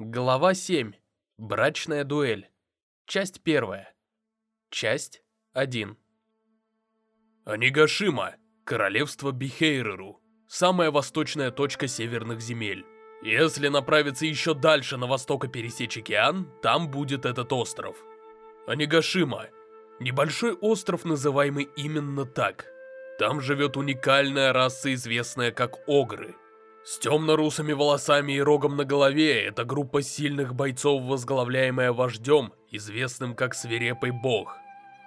Глава 7. Брачная дуэль. Часть первая. Часть 1. Анигашима. Королевство Бихейреру. Самая восточная точка северных земель. Если направиться еще дальше на восток и пересечь океан, там будет этот остров. Анигашима. Небольшой остров, называемый именно так. Там живет уникальная раса, известная как Огры. С темно-русыми волосами и рогом на голове, это группа сильных бойцов, возглавляемая вождем, известным как Свирепый Бог.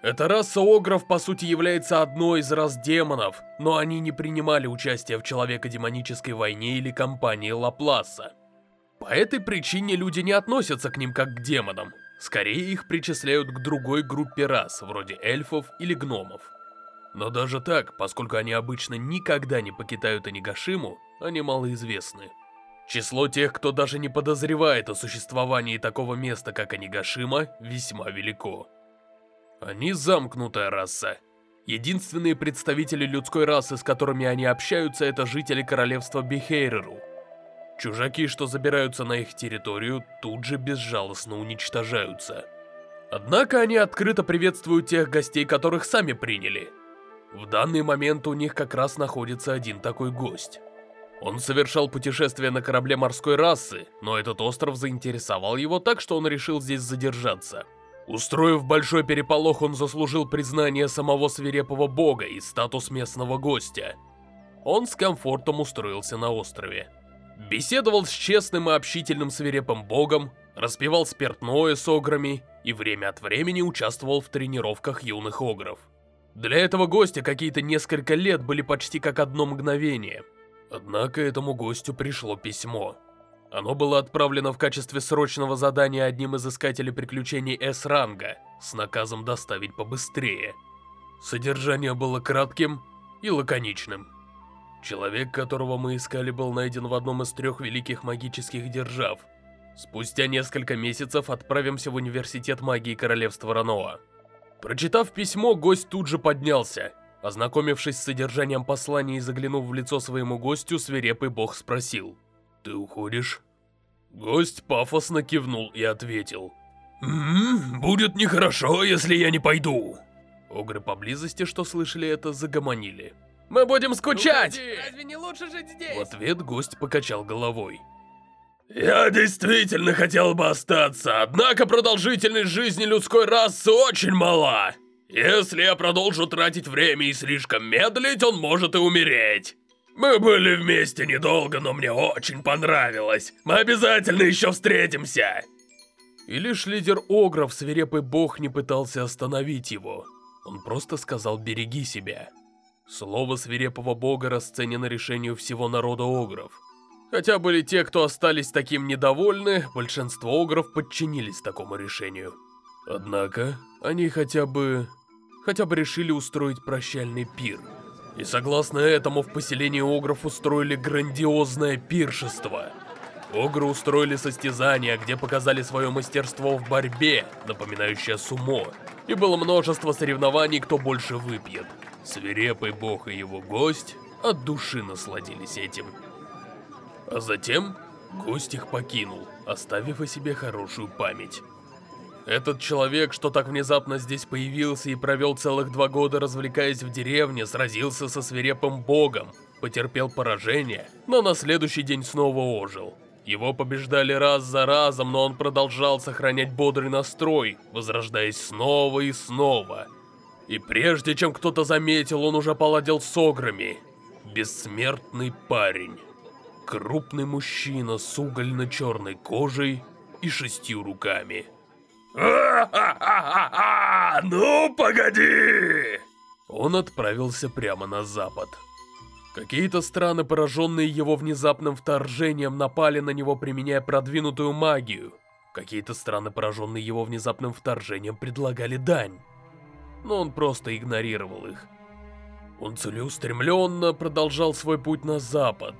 Эта раса Огров, по сути, является одной из рас демонов, но они не принимали участие в Человеко-демонической войне или кампании Лапласа. По этой причине люди не относятся к ним как к демонам. Скорее их причисляют к другой группе рас, вроде эльфов или гномов. Но даже так, поскольку они обычно никогда не покидают Анигашиму, они малоизвестны. Число тех, кто даже не подозревает о существовании такого места, как Анигашима, весьма велико. Они замкнутая раса. Единственные представители людской расы, с которыми они общаются, это жители королевства Бихейреру. Чужаки, что забираются на их территорию, тут же безжалостно уничтожаются. Однако они открыто приветствуют тех гостей, которых сами приняли. В данный момент у них как раз находится один такой гость. Он совершал путешествие на корабле морской расы, но этот остров заинтересовал его так, что он решил здесь задержаться. Устроив большой переполох, он заслужил признание самого свирепого бога и статус местного гостя. Он с комфортом устроился на острове. Беседовал с честным и общительным свирепым богом, распевал спиртное с ограми и время от времени участвовал в тренировках юных огров. Для этого гостя какие-то несколько лет были почти как одно мгновение – Однако этому гостю пришло письмо. Оно было отправлено в качестве срочного задания одним из искателей приключений С-ранга с наказом доставить побыстрее. Содержание было кратким и лаконичным. Человек, которого мы искали, был найден в одном из трех великих магических держав. Спустя несколько месяцев отправимся в Университет магии Королевства Раноа. Прочитав письмо, гость тут же поднялся Ознакомившись с содержанием послания и заглянув в лицо своему гостю, свирепый бог спросил. «Ты уходишь?» Гость пафосно кивнул и ответил. «Ммм, будет нехорошо, если я не пойду». Огры поблизости, что слышали это, загомонили. «Мы будем скучать! Разве не лучше жить здесь?» В ответ гость покачал головой. «Я действительно хотел бы остаться, однако продолжительность жизни людской расы очень мала. Если я продолжу тратить время и слишком медлить, он может и умереть. Мы были вместе недолго, но мне очень понравилось. Мы обязательно еще встретимся. И лишь лидер Огров, свирепый бог, не пытался остановить его. Он просто сказал «береги себя». Слово свирепого бога расценено решению всего народа Огров. Хотя были те, кто остались таким недовольны, большинство Огров подчинились такому решению. Однако, они хотя бы хотя бы решили устроить прощальный пир. И согласно этому в поселении Огров устроили грандиозное пиршество. Огры устроили состязание, где показали свое мастерство в борьбе, напоминающее сумо. И было множество соревнований, кто больше выпьет. Свирепый бог и его гость от души насладились этим. А затем гость их покинул, оставив о себе хорошую память. Этот человек, что так внезапно здесь появился и провел целых два года развлекаясь в деревне, сразился со свирепым богом, потерпел поражение, но на следующий день снова ожил. Его побеждали раз за разом, но он продолжал сохранять бодрый настрой, возрождаясь снова и снова. И прежде чем кто-то заметил, он уже поладил с ограми. Бессмертный парень. Крупный мужчина с угольно-черной кожей и шестью руками. Ну, погоди! Он отправился прямо на запад. Какие-то страны, пораженные его внезапным вторжением, напали на него, применяя продвинутую магию. Какие-то страны, пораженные его внезапным вторжением, предлагали дань. Но он просто игнорировал их. Он целеустремленно продолжал свой путь на запад.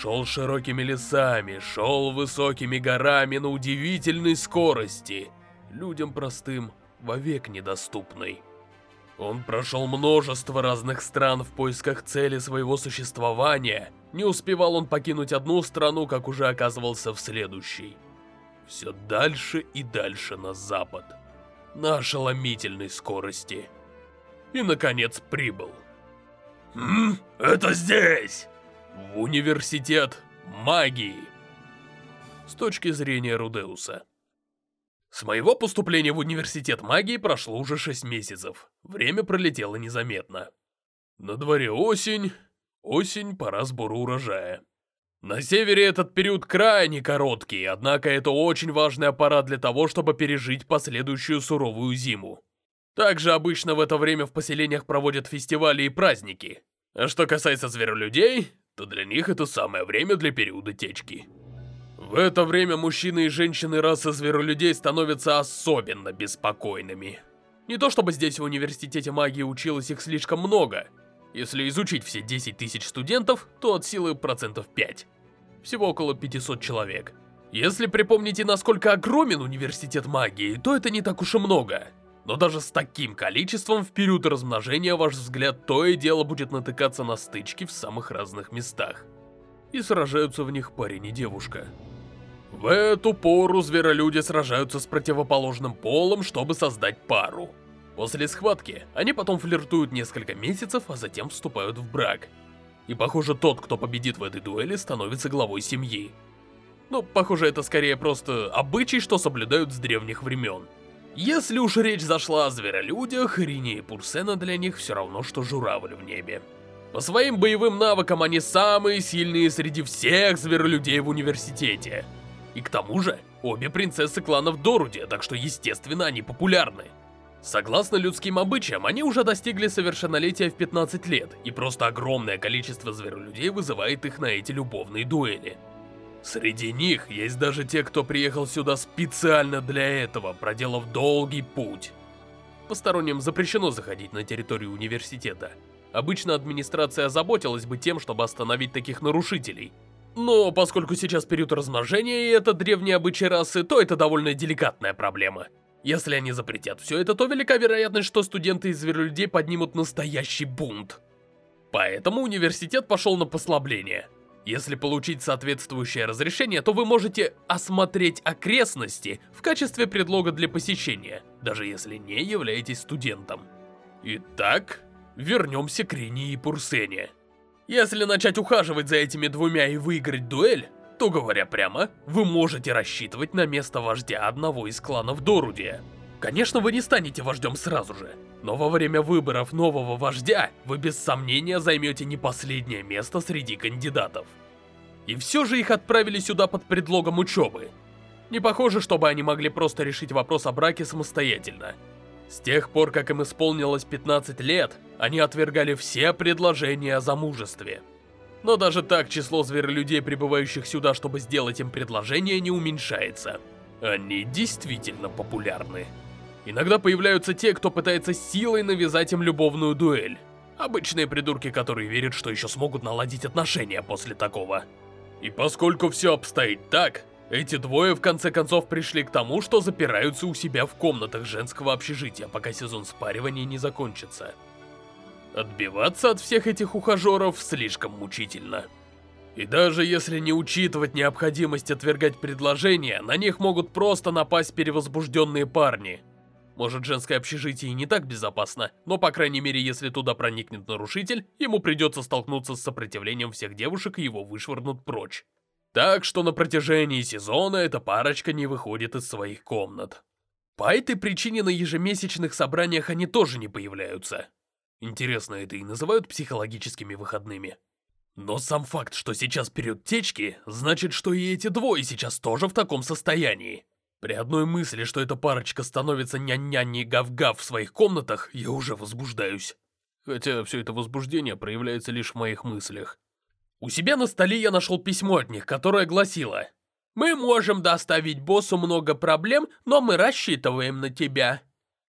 Шел широкими лесами, шел высокими горами на удивительной скорости – людям простым вовек недоступной. Он прошел множество разных стран в поисках цели своего существования. Не успевал он покинуть одну страну, как уже оказывался в следующей. все дальше и дальше на запад, на ошеломительной скорости. И, наконец, прибыл. «Хм, это здесь!» В университет магии. С точки зрения Рудеуса. С моего поступления в университет магии прошло уже 6 месяцев. Время пролетело незаметно. На дворе осень. Осень, пора сбора урожая. На севере этот период крайне короткий, однако это очень важный аппарат для того, чтобы пережить последующую суровую зиму. Также обычно в это время в поселениях проводят фестивали и праздники. А что касается зверолюдей, то для них это самое время для периода течки. В это время мужчины и женщины расы зверолюдей становятся особенно беспокойными. Не то чтобы здесь в университете магии училось их слишком много. Если изучить все 10 тысяч студентов, то от силы процентов 5. Всего около 500 человек. Если припомните, насколько огромен университет магии, то это не так уж и много. Но даже с таким количеством в период размножения ваш взгляд то и дело будет натыкаться на стычки в самых разных местах. И сражаются в них парень и девушка. В эту пору зверолюди сражаются с противоположным полом, чтобы создать пару. После схватки они потом флиртуют несколько месяцев, а затем вступают в брак. И похоже, тот, кто победит в этой дуэли, становится главой семьи. Ну, похоже, это скорее просто обычай, что соблюдают с древних времен. Если уж речь зашла о зверолюдях, Рине и Пурсена для них все равно, что журавль в небе. По своим боевым навыкам они самые сильные среди всех зверолюдей в университете. И к тому же, обе принцессы кланов Доруди, так что естественно они популярны. Согласно людским обычаям, они уже достигли совершеннолетия в 15 лет, и просто огромное количество зверолюдей вызывает их на эти любовные дуэли. Среди них есть даже те, кто приехал сюда специально для этого, проделав долгий путь. Посторонним запрещено заходить на территорию университета. Обычно администрация озаботилась бы тем, чтобы остановить таких нарушителей, но поскольку сейчас период размножения и это древние обычаи расы, то это довольно деликатная проблема. Если они запретят все это, то велика вероятность, что студенты из зверолюдей поднимут настоящий бунт. Поэтому университет пошел на послабление. Если получить соответствующее разрешение, то вы можете осмотреть окрестности в качестве предлога для посещения, даже если не являетесь студентом. Итак, вернемся к Рине и Пурсене. Если начать ухаживать за этими двумя и выиграть дуэль, то, говоря прямо, вы можете рассчитывать на место вождя одного из кланов Дорудия. Конечно, вы не станете вождем сразу же, но во время выборов нового вождя вы без сомнения займете не последнее место среди кандидатов. И все же их отправили сюда под предлогом учебы. Не похоже, чтобы они могли просто решить вопрос о браке самостоятельно. С тех пор, как им исполнилось 15 лет, они отвергали все предложения о замужестве. Но даже так число зверолюдей, прибывающих сюда, чтобы сделать им предложение, не уменьшается. Они действительно популярны. Иногда появляются те, кто пытается силой навязать им любовную дуэль. Обычные придурки, которые верят, что еще смогут наладить отношения после такого. И поскольку все обстоит так, эти двое в конце концов пришли к тому, что запираются у себя в комнатах женского общежития, пока сезон спаривания не закончится. Отбиваться от всех этих ухажеров слишком мучительно. И даже если не учитывать необходимость отвергать предложения, на них могут просто напасть перевозбужденные парни. Может, женское общежитие и не так безопасно, но по крайней мере, если туда проникнет нарушитель, ему придется столкнуться с сопротивлением всех девушек и его вышвырнут прочь. Так что на протяжении сезона эта парочка не выходит из своих комнат. По этой причине на ежемесячных собраниях они тоже не появляются. Интересно, это и называют психологическими выходными. Но сам факт, что сейчас период течки, значит, что и эти двое сейчас тоже в таком состоянии. При одной мысли, что эта парочка становится нянь-нянь и гав-гав в своих комнатах, я уже возбуждаюсь. Хотя все это возбуждение проявляется лишь в моих мыслях. У себя на столе я нашел письмо от них, которое гласило «Мы можем доставить боссу много проблем, но мы рассчитываем на тебя».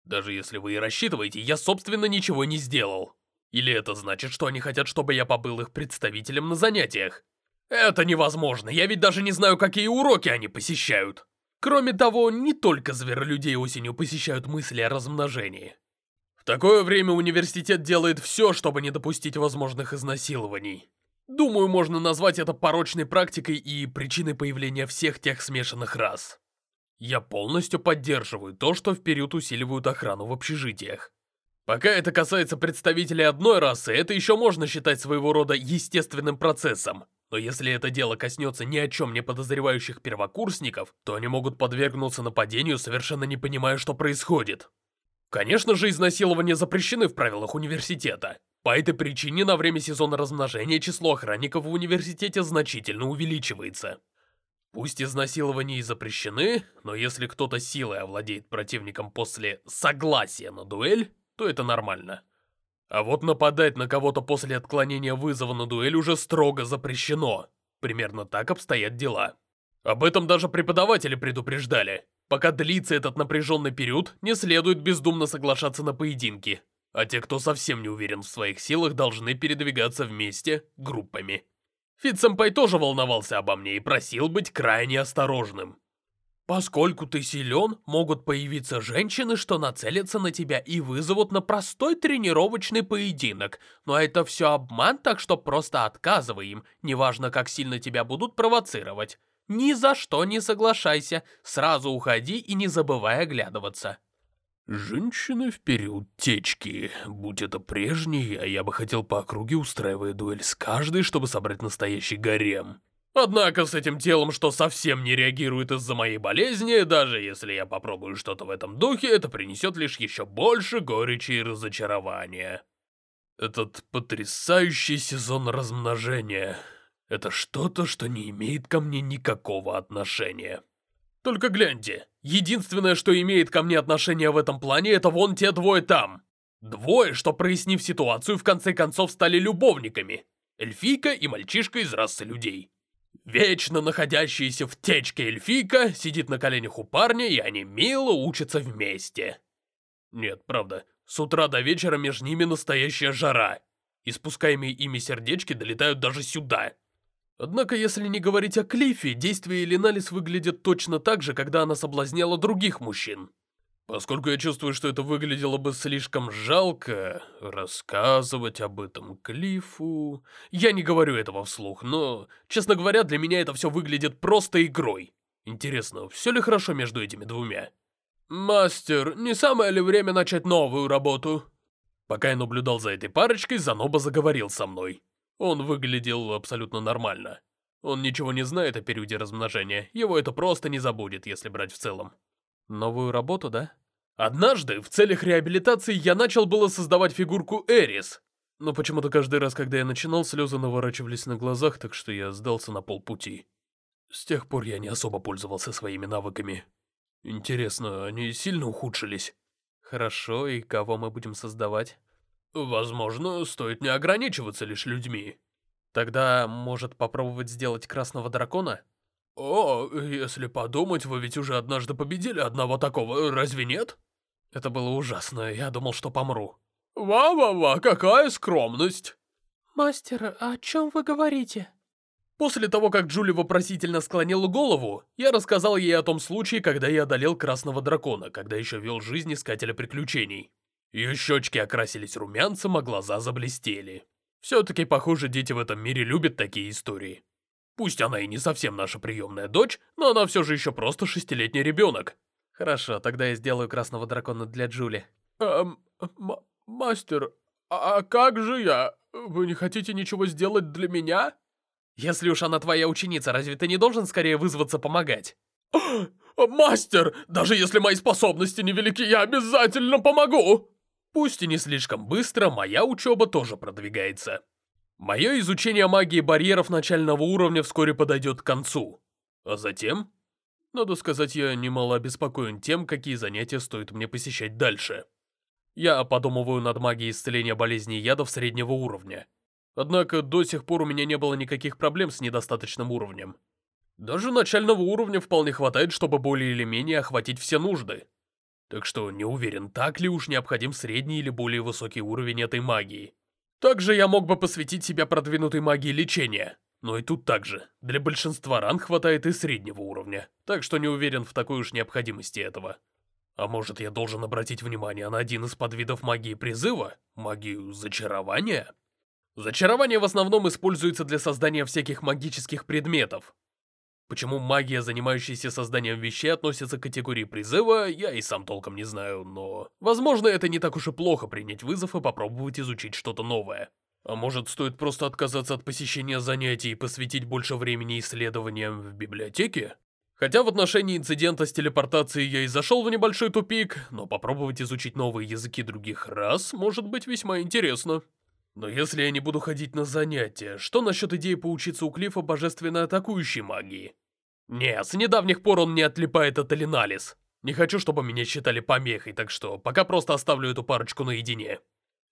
Даже если вы и рассчитываете, я собственно ничего не сделал. Или это значит, что они хотят, чтобы я побыл их представителем на занятиях? Это невозможно, я ведь даже не знаю, какие уроки они посещают. Кроме того, не только зверолюдей осенью посещают мысли о размножении. В такое время университет делает все, чтобы не допустить возможных изнасилований. Думаю, можно назвать это порочной практикой и причиной появления всех тех смешанных рас. Я полностью поддерживаю то, что вперед усиливают охрану в общежитиях. Пока это касается представителей одной расы, это еще можно считать своего рода естественным процессом. Но если это дело коснется ни о чем не подозревающих первокурсников, то они могут подвергнуться нападению, совершенно не понимая, что происходит. Конечно же, изнасилования запрещены в правилах университета. По этой причине на время сезона размножения число охранников в университете значительно увеличивается. Пусть изнасилования и запрещены, но если кто-то силой овладеет противником после согласия на дуэль, то это нормально. А вот нападать на кого-то после отклонения вызова на дуэль уже строго запрещено. Примерно так обстоят дела. Об этом даже преподаватели предупреждали. Пока длится этот напряженный период, не следует бездумно соглашаться на поединки. А те, кто совсем не уверен в своих силах, должны передвигаться вместе, группами. Фит-сэмпай тоже волновался обо мне и просил быть крайне осторожным. Поскольку ты силен, могут появиться женщины, что нацелятся на тебя и вызовут на простой тренировочный поединок. Но это все обман, так что просто отказывай им, неважно как сильно тебя будут провоцировать. Ни за что не соглашайся, сразу уходи и не забывай оглядываться. Женщины в период течки. Будь это прежний, а я бы хотел по округе устраивая дуэль с каждой, чтобы собрать настоящий гарем. Однако с этим телом, что совсем не реагирует из-за моей болезни, даже если я попробую что-то в этом духе, это принесет лишь еще больше горечи и разочарования. Этот потрясающий сезон размножения — это что-то, что не имеет ко мне никакого отношения. Только гляньте, единственное, что имеет ко мне отношение в этом плане, это вон те двое там. Двое, что, прояснив ситуацию, в конце концов стали любовниками. Эльфийка и мальчишка из расы людей. Вечно находящаяся в течке эльфийка сидит на коленях у парня, и они мило учатся вместе. Нет, правда, с утра до вечера между ними настоящая жара. Испускаемые ими сердечки долетают даже сюда. Однако, если не говорить о Клиффе, действия Элиналис выглядят точно так же, когда она соблазняла других мужчин. Поскольку я чувствую, что это выглядело бы слишком жалко, рассказывать об этом Клифу... Я не говорю этого вслух, но, честно говоря, для меня это все выглядит просто игрой. Интересно, все ли хорошо между этими двумя? «Мастер, не самое ли время начать новую работу?» Пока я наблюдал за этой парочкой, Заноба заговорил со мной. Он выглядел абсолютно нормально. Он ничего не знает о периоде размножения, его это просто не забудет, если брать в целом. Новую работу, да? Однажды, в целях реабилитации, я начал было создавать фигурку Эрис. Но почему-то каждый раз, когда я начинал, слезы наворачивались на глазах, так что я сдался на полпути. С тех пор я не особо пользовался своими навыками. Интересно, они сильно ухудшились? Хорошо, и кого мы будем создавать? Возможно, стоит не ограничиваться лишь людьми. Тогда, может, попробовать сделать красного дракона? «О, если подумать, вы ведь уже однажды победили одного такого, разве нет?» Это было ужасно, я думал, что помру. «Ва-ва-ва, какая скромность!» «Мастер, о чем вы говорите?» После того, как Джули вопросительно склонила голову, я рассказал ей о том случае, когда я одолел Красного Дракона, когда еще вел жизнь Искателя Приключений. Ее щечки окрасились румянцем, а глаза заблестели. Все-таки, похоже, дети в этом мире любят такие истории. Пусть она и не совсем наша приемная дочь, но она все же еще просто шестилетний ребенок. Хорошо, тогда я сделаю красного дракона для Джули. Эм, мастер, а, а как же я? Вы не хотите ничего сделать для меня? Если уж она твоя ученица, разве ты не должен скорее вызваться помогать? Мастер, даже если мои способности невелики, я обязательно помогу! Пусть и не слишком быстро, моя учеба тоже продвигается. Мое изучение магии барьеров начального уровня вскоре подойдет к концу. А затем, надо сказать, я немало обеспокоен тем, какие занятия стоит мне посещать дальше. Я подумываю над магией исцеления болезней ядов среднего уровня. Однако до сих пор у меня не было никаких проблем с недостаточным уровнем. Даже начального уровня вполне хватает, чтобы более или менее охватить все нужды. Так что не уверен, так ли уж необходим средний или более высокий уровень этой магии. Также я мог бы посвятить себя продвинутой магии лечения. Но и тут также. Для большинства ран хватает и среднего уровня. Так что не уверен в такой уж необходимости этого. А может я должен обратить внимание на один из подвидов магии призыва? Магию зачарования? Зачарование в основном используется для создания всяких магических предметов. Почему магия, занимающаяся созданием вещей, относится к категории призыва, я и сам толком не знаю, но... Возможно, это не так уж и плохо принять вызов и попробовать изучить что-то новое. А может, стоит просто отказаться от посещения занятий и посвятить больше времени исследованиям в библиотеке? Хотя в отношении инцидента с телепортацией я и зашел в небольшой тупик, но попробовать изучить новые языки других рас может быть весьма интересно. Но если я не буду ходить на занятия, что насчет идеи поучиться у Клифа божественной атакующей магии? Не, с недавних пор он не отлипает от Алиналис. Не хочу, чтобы меня считали помехой, так что пока просто оставлю эту парочку наедине.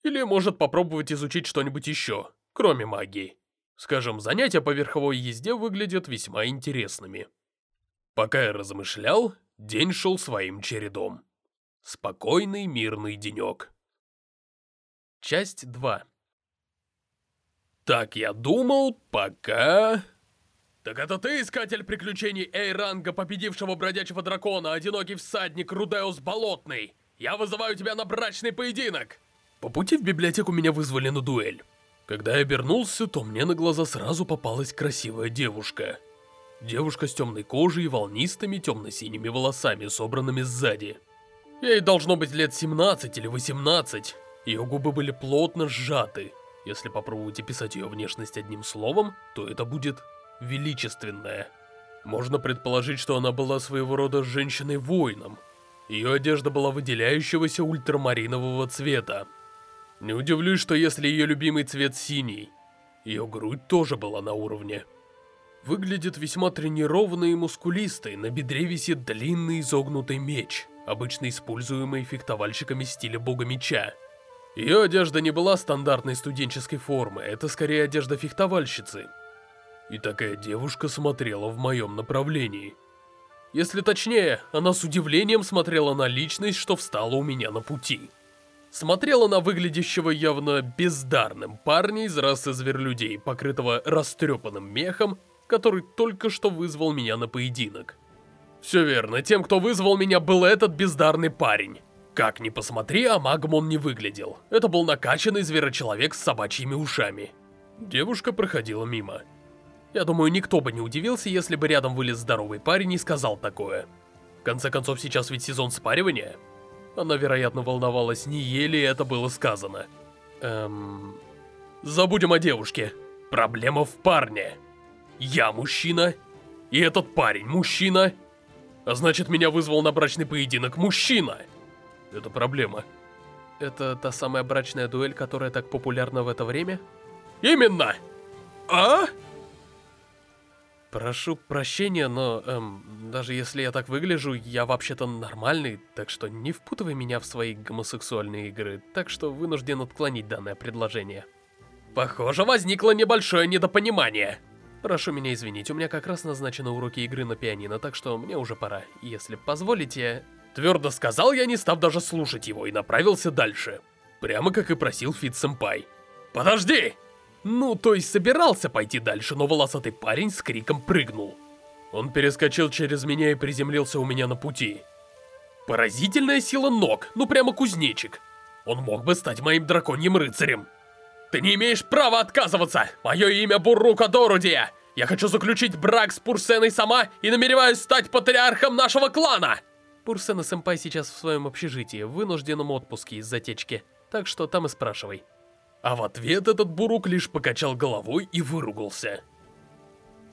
Или может попробовать изучить что-нибудь еще, кроме магии. Скажем, занятия по верховой езде выглядят весьма интересными. Пока я размышлял, день шел своим чередом. Спокойный мирный денек. Часть 2 Так я думал, пока... Так это ты, искатель приключений Эй-ранга, победившего бродячего дракона, одинокий всадник Рудеус Болотный. Я вызываю тебя на брачный поединок. По пути в библиотеку меня вызвали на дуэль. Когда я обернулся, то мне на глаза сразу попалась красивая девушка. Девушка с темной кожей и волнистыми темно-синими волосами, собранными сзади. Ей должно быть лет 17 или 18. Ее губы были плотно сжаты. Если попробовать описать ее внешность одним словом, то это будет величественная. Можно предположить, что она была своего рода женщиной-воином. Ее одежда была выделяющегося ультрамаринового цвета. Не удивлюсь, что если ее любимый цвет синий, ее грудь тоже была на уровне. Выглядит весьма тренированной и мускулистой, на бедре висит длинный изогнутый меч, обычно используемый фехтовальщиками стиля бога меча. Ее одежда не была стандартной студенческой формы, это скорее одежда фехтовальщицы. И такая девушка смотрела в моем направлении. Если точнее, она с удивлением смотрела на личность, что встала у меня на пути. Смотрела на выглядящего явно бездарным парня из расы зверолюдей, покрытого растрепанным мехом который только что вызвал меня на поединок. Все верно, тем, кто вызвал меня, был этот бездарный парень. Как ни посмотри, а магом он не выглядел. Это был накачанный зверочеловек с собачьими ушами. Девушка проходила мимо. Я думаю, никто бы не удивился, если бы рядом вылез здоровый парень и сказал такое. В конце концов, сейчас ведь сезон спаривания. Она, вероятно, волновалась, не еле это было сказано. Эм... Забудем о девушке. Проблема в парне. Я мужчина, и этот парень мужчина, а значит меня вызвал на брачный поединок мужчина. Это проблема. Это та самая брачная дуэль, которая так популярна в это время? Именно! А? Прошу прощения, но эм, даже если я так выгляжу, я вообще-то нормальный, так что не впутывай меня в свои гомосексуальные игры, так что вынужден отклонить данное предложение. Похоже, возникло небольшое недопонимание. Прошу меня извинить, у меня как раз назначены уроки игры на пианино, так что мне уже пора. Если позволите... Твердо сказал я, не став даже слушать его, и направился дальше. Прямо как и просил Фит-сэмпай. «Подожди!» Ну, то есть собирался пойти дальше, но волосатый парень с криком прыгнул. Он перескочил через меня и приземлился у меня на пути. Поразительная сила ног, ну прямо кузнечик. Он мог бы стать моим драконьим рыцарем. Ты не имеешь права отказываться! Мое имя Бурука Дорудия! Я хочу заключить брак с Пурсеной сама и намереваюсь стать патриархом нашего клана!» Пурсена-сэмпай сейчас в своем общежитии, в вынужденном отпуске из затечки, так что там и спрашивай. А в ответ этот Бурук лишь покачал головой и выругался.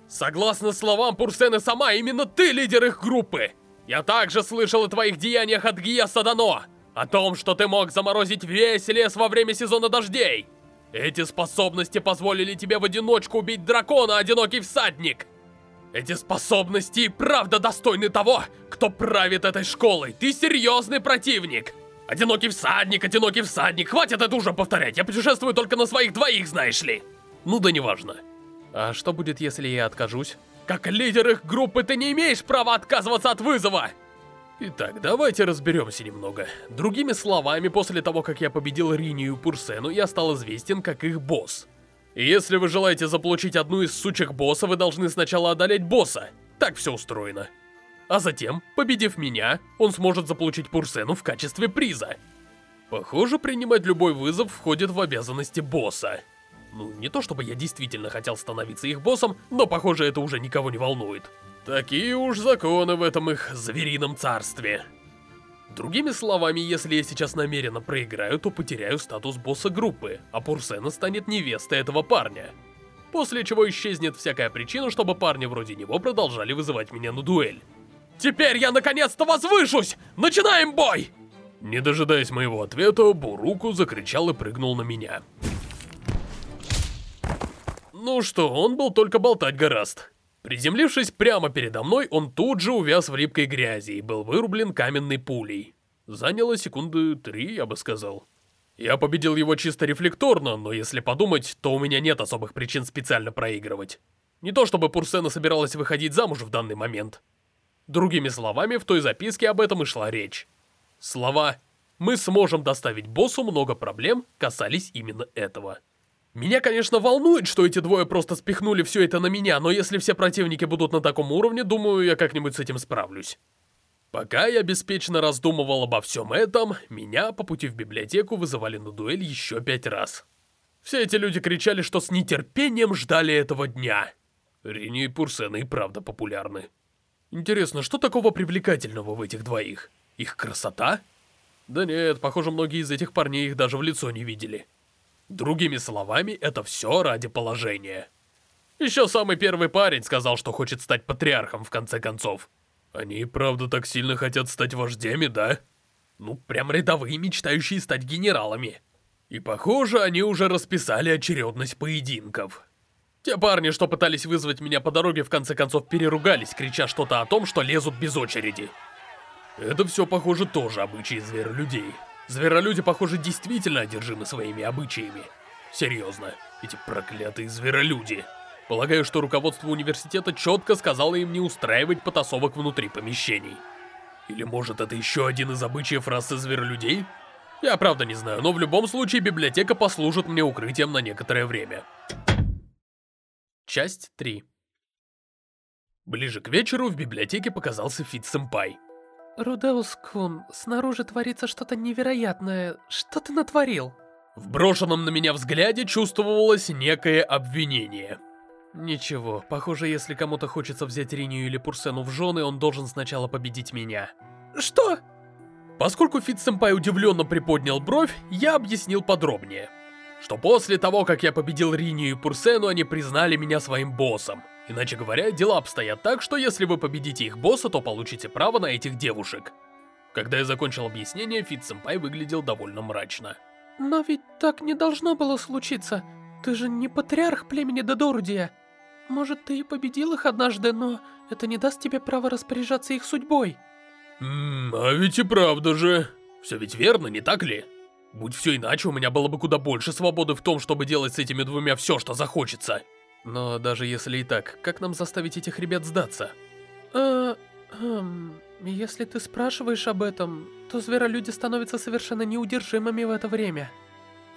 Согласно словам Пурсены сама, именно ты лидер их группы! Я также слышал о твоих деяниях от Гия Садано! О том, что ты мог заморозить весь лес во время сезона дождей! Эти способности позволили тебе в одиночку убить дракона, одинокий всадник! Эти способности и правда достойны того, кто правит этой школой. Ты серьезный противник. Одинокий всадник, одинокий всадник. Хватит это уже повторять. Я путешествую только на своих двоих, знаешь ли. Ну да неважно. А что будет, если я откажусь? Как лидер их группы ты не имеешь права отказываться от вызова. Итак, давайте разберемся немного. Другими словами, после того, как я победил Ринию и Пурсену, я стал известен как их босс. Если вы желаете заполучить одну из сучек босса, вы должны сначала одолеть босса. Так все устроено. А затем, победив меня, он сможет заполучить Пурсену в качестве приза. Похоже, принимать любой вызов входит в обязанности босса. Ну, не то чтобы я действительно хотел становиться их боссом, но похоже это уже никого не волнует. Такие уж законы в этом их зверином царстве. Другими словами, если я сейчас намеренно проиграю, то потеряю статус босса группы, а Пурсена станет невестой этого парня. После чего исчезнет всякая причина, чтобы парни вроде него продолжали вызывать меня на дуэль. Теперь я наконец-то возвышусь! Начинаем бой! Не дожидаясь моего ответа, Буруку закричал и прыгнул на меня. Ну что, он был только болтать гораст. Приземлившись прямо передо мной, он тут же увяз в липкой грязи и был вырублен каменной пулей. Заняло секунды три, я бы сказал. Я победил его чисто рефлекторно, но если подумать, то у меня нет особых причин специально проигрывать. Не то чтобы Пурсена собиралась выходить замуж в данный момент. Другими словами, в той записке об этом и шла речь. Слова «Мы сможем доставить боссу много проблем» касались именно этого. Меня, конечно, волнует, что эти двое просто спихнули все это на меня, но если все противники будут на таком уровне, думаю, я как-нибудь с этим справлюсь. Пока я беспечно раздумывал обо всем этом, меня по пути в библиотеку вызывали на дуэль еще пять раз. Все эти люди кричали, что с нетерпением ждали этого дня. Рини и Пурсена и правда популярны. Интересно, что такого привлекательного в этих двоих? Их красота? Да нет, похоже, многие из этих парней их даже в лицо не видели. Другими словами, это все ради положения. Еще самый первый парень сказал, что хочет стать патриархом в конце концов. Они правда так сильно хотят стать вождями, да? Ну, прям рядовые, мечтающие стать генералами. И похоже, они уже расписали очередность поединков. Те парни, что пытались вызвать меня по дороге, в конце концов переругались, крича что-то о том, что лезут без очереди. Это все, похоже, тоже обычаи зверолюдей. Зверолюди, похоже, действительно одержимы своими обычаями. Серьезно, эти проклятые зверолюди. Полагаю, что руководство университета четко сказало им не устраивать потасовок внутри помещений. Или может это еще один из обычаев расы зверолюдей? Я правда не знаю, но в любом случае библиотека послужит мне укрытием на некоторое время. Часть 3 Ближе к вечеру в библиотеке показался Фит-сэмпай. Рудеус-кун, снаружи творится что-то невероятное. Что ты натворил? В брошенном на меня взгляде чувствовалось некое обвинение. Ничего, похоже, если кому-то хочется взять Ринию или Пурсену в жены, он должен сначала победить меня. Что? Поскольку Фит-сэмпай удивленно приподнял бровь, я объяснил подробнее. Что после того, как я победил Ринию и Пурсену, они признали меня своим боссом. Иначе говоря, дела обстоят так, что если вы победите их босса, то получите право на этих девушек. Когда я закончил объяснение, Фит-сэмпай выглядел довольно мрачно. Но ведь так не должно было случиться. Ты же не патриарх племени Додорудия. Может, ты и победил их однажды, но это не даст тебе права распоряжаться их судьбой. Ммм, а ведь и правда же. Все ведь верно, не так ли? Будь все иначе, у меня было бы куда больше свободы в том, чтобы делать с этими двумя все, что захочется. Но даже если и так, как нам заставить этих ребят сдаться? Эм, если ты спрашиваешь об этом, то зверолюди становятся совершенно неудержимыми в это время.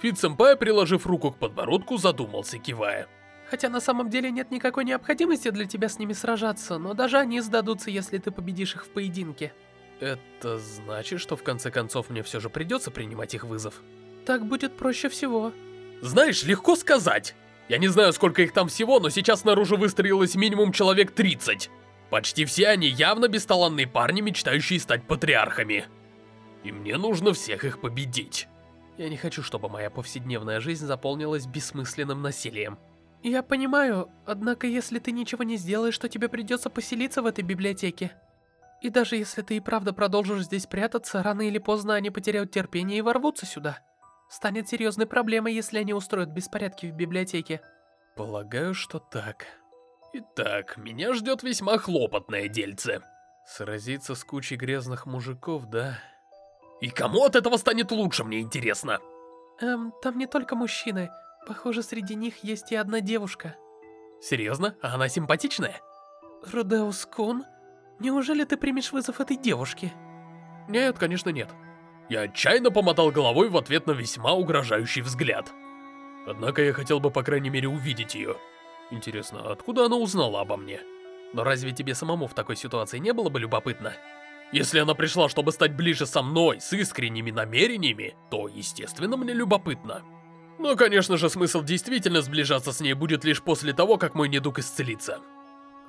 Фит-сэмпай, приложив руку к подбородку, задумался, кивая. Хотя на самом деле нет никакой необходимости для тебя с ними сражаться, но даже они сдадутся, если ты победишь их в поединке. Это значит, что в конце концов мне все же придется принимать их вызов? Так будет проще всего. Знаешь, легко сказать. Я не знаю, сколько их там всего, но сейчас снаружи выстроилось минимум человек 30. Почти все они явно бесталанные парни, мечтающие стать патриархами. И мне нужно всех их победить. Я не хочу, чтобы моя повседневная жизнь заполнилась бессмысленным насилием. Я понимаю, однако если ты ничего не сделаешь, то тебе придется поселиться в этой библиотеке. И даже если ты и правда продолжишь здесь прятаться, рано или поздно они потеряют терпение и ворвутся сюда. Станет серьезной проблемой, если они устроят беспорядки в библиотеке. Полагаю, что так. Итак, меня ждет весьма хлопотное дельце. Сразиться с кучей грязных мужиков, да? И кому от этого станет лучше, мне интересно? Эм, там не только мужчины. Похоже, среди них есть и одна девушка. Серьезно? А она симпатичная? Рудеус Кун? Неужели ты примешь вызов этой девушки? Нет, конечно нет. Я отчаянно помотал головой в ответ на весьма угрожающий взгляд. Однако я хотел бы, по крайней мере, увидеть ее. Интересно, откуда она узнала обо мне? Но разве тебе самому в такой ситуации не было бы любопытно? Если она пришла, чтобы стать ближе со мной, с искренними намерениями, то, естественно, мне любопытно. Но, конечно же, смысл действительно сближаться с ней будет лишь после того, как мой недуг исцелится.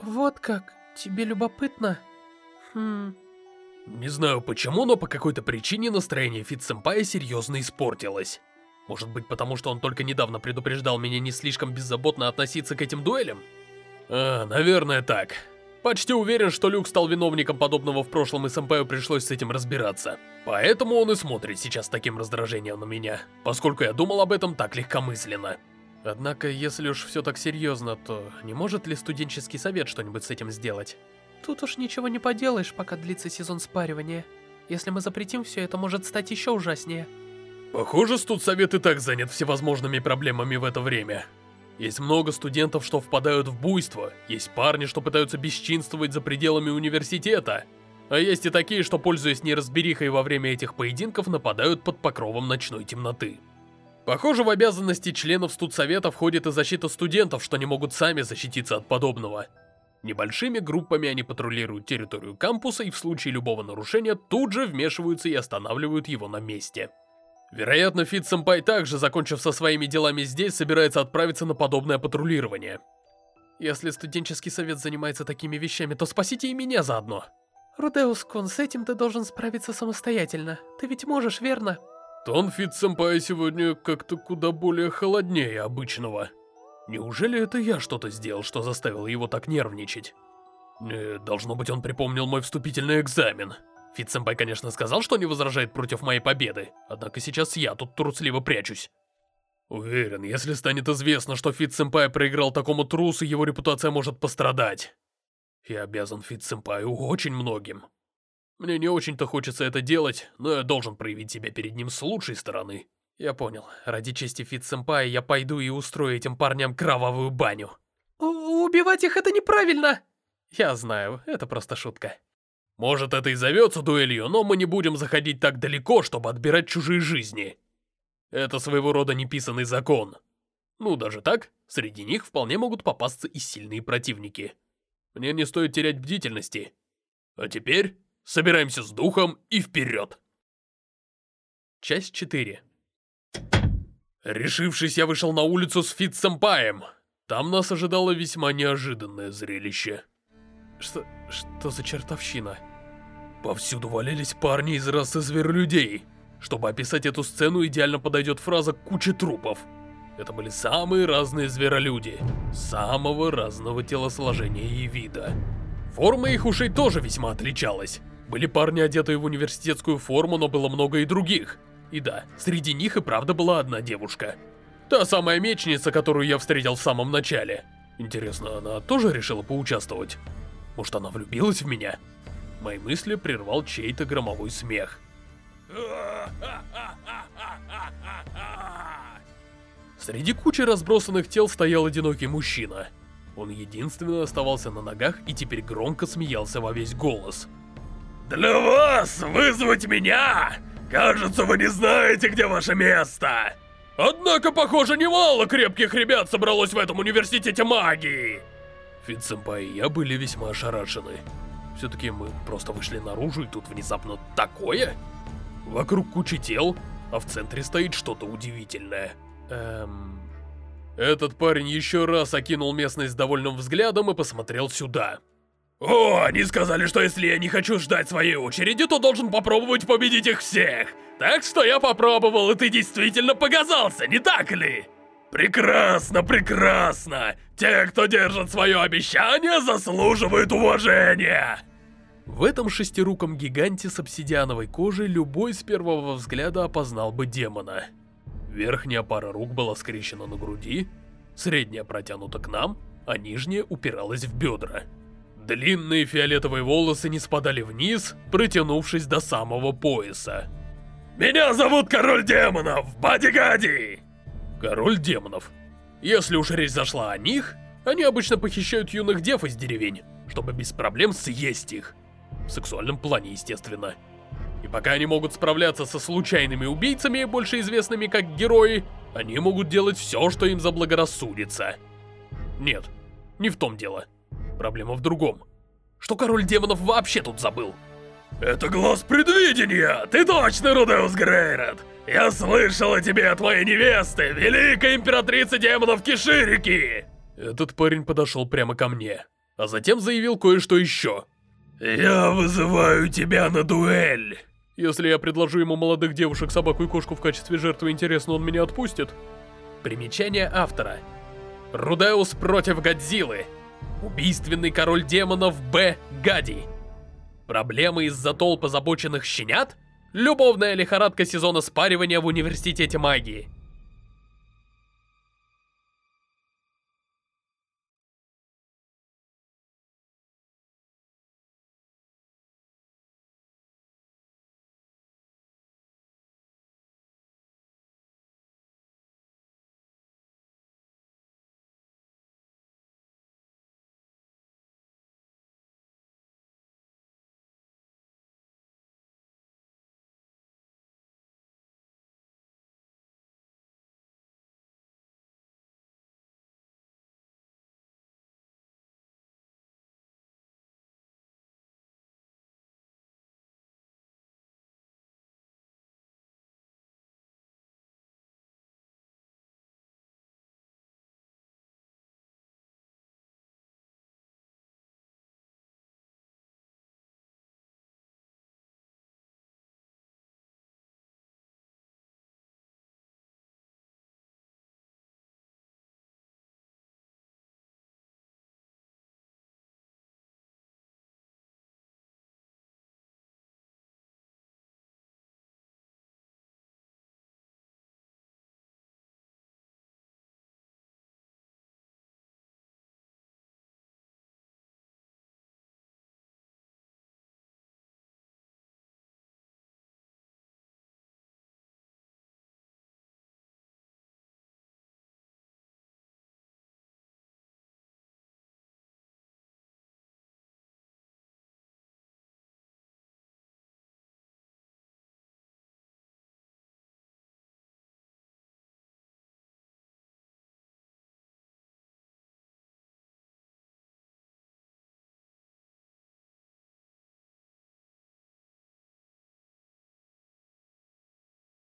Вот как? Тебе любопытно? Хм... Не знаю почему, но по какой-то причине настроение Фит-сэмпая серьезно испортилось. Может быть, потому что он только недавно предупреждал меня не слишком беззаботно относиться к этим дуэлям? А, наверное так. Почти уверен, что Люк стал виновником подобного в прошлом, и сэмпаю пришлось с этим разбираться. Поэтому он и смотрит сейчас таким раздражением на меня, поскольку я думал об этом так легкомысленно. Однако, если уж все так серьезно, то не может ли студенческий совет что-нибудь с этим сделать? Тут уж ничего не поделаешь, пока длится сезон спаривания. Если мы запретим все, это может стать еще ужаснее. Похоже, студсовет и так занят всевозможными проблемами в это время. Есть много студентов, что впадают в буйство, есть парни, что пытаются бесчинствовать за пределами университета, а есть и такие, что, пользуясь неразберихой во время этих поединков, нападают под покровом ночной темноты. Похоже, в обязанности членов студсовета входит и защита студентов, что не могут сами защититься от подобного. Небольшими группами они патрулируют территорию кампуса и в случае любого нарушения тут же вмешиваются и останавливают его на месте. Вероятно, Фит-сэмпай также, закончив со своими делами здесь, собирается отправиться на подобное патрулирование. Если студенческий совет занимается такими вещами, то спасите и меня заодно. Рудеус-кун, с этим ты должен справиться самостоятельно. Ты ведь можешь, верно? Тон Фит-сэмпая сегодня как-то куда более холоднее обычного. Неужели это я что-то сделал, что заставило его так нервничать? Э, должно быть, он припомнил мой вступительный экзамен. Фит-сэмпай, конечно, сказал, что не возражает против моей победы, однако сейчас я тут трусливо прячусь. Уверен, если станет известно, что Фит-сэмпай проиграл такому трусу, его репутация может пострадать. Я обязан Фит-сэмпаю очень многим. Мне не очень-то хочется это делать, но я должен проявить себя перед ним с лучшей стороны. Я понял. Ради чести Фит-сэмпая я пойду и устрою этим парням кровавую баню. У убивать их это неправильно! Я знаю, это просто шутка. Может, это и зовется дуэлью, но мы не будем заходить так далеко, чтобы отбирать чужие жизни. Это своего рода неписанный закон. Ну, даже так, среди них вполне могут попасться и сильные противники. Мне не стоит терять бдительности. А теперь собираемся с духом и вперед. Часть 4 Решившись, я вышел на улицу с Фит-сэмпаем. Там нас ожидало весьма неожиданное зрелище. Что... что за чертовщина? Повсюду валялись парни из расы зверолюдей. Чтобы описать эту сцену, идеально подойдет фраза «куча трупов». Это были самые разные зверолюди, самого разного телосложения и вида. Форма их ушей тоже весьма отличалась. Были парни, одетые в университетскую форму, но было много и других. И да, среди них и правда была одна девушка. Та самая мечница, которую я встретил в самом начале. Интересно, она тоже решила поучаствовать? Может, она влюбилась в меня? Мои мысли прервал чей-то громовой смех. Среди кучи разбросанных тел стоял одинокий мужчина. Он единственно оставался на ногах и теперь громко смеялся во весь голос. «Для вас вызвать меня? Кажется, вы не знаете, где ваше место!» Однако, похоже, немало крепких ребят собралось в этом университете магии. Фит-сэмпай и я были весьма ошарашены. Все-таки мы просто вышли наружу, и тут внезапно такое? Вокруг кучи тел, а в центре стоит что-то удивительное. Эм... Этот парень еще раз окинул местность довольным взглядом и посмотрел сюда. «О, они сказали, что если я не хочу ждать своей очереди, то должен попробовать победить их всех. Так что я попробовал, и ты действительно показался, не так ли?» Прекрасно, прекрасно! Те, кто держит свое обещание, заслуживают уважения! В этом шестируком гиганте с обсидиановой кожей любой с первого взгляда опознал бы демона. Верхняя пара рук была скрещена на груди, средняя протянута к нам, а нижняя упиралась в бедра. Длинные фиолетовые волосы не спадали вниз, протянувшись до самого пояса. «Меня зовут Король Демонов, Бадигади!» Король демонов. Если уж речь зашла о них, они обычно похищают юных дев из деревень, чтобы без проблем съесть их. В сексуальном плане, естественно. И пока они могут справляться со случайными убийцами, больше известными как герои, они могут делать все, что им заблагорассудится. Нет, не в том дело. Проблема в другом. Что король демонов вообще тут забыл? Это глаз предвидения! Ты точно Рудеус Грейрот! Я слышал о тебе от моей невесты, великой императрицы демонов Киширики! Этот парень подошел прямо ко мне, а затем заявил кое-что еще. Я вызываю тебя на дуэль! Если я предложу ему молодых девушек, собаку и кошку в качестве жертвы, интересно, он меня отпустит? Примечание автора. Рудеус против Годзиллы. Убийственный король демонов Б. Гади. Проблемы из-за толп озабоченных щенят? Любовная лихорадка сезона спаривания в университете магии.